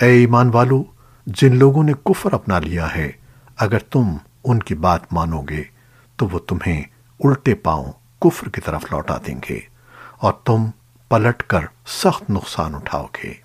اے ایمان والو، جن لوگوں نے کفر اپنا لیا ہے، اگر تم ان کی بات مانو گے، تو وہ تمہیں الٹے پاؤں کفر کی طرف لوٹا دیں گے اور تم پلٹ کر سخت نقصان اٹھاؤ گے۔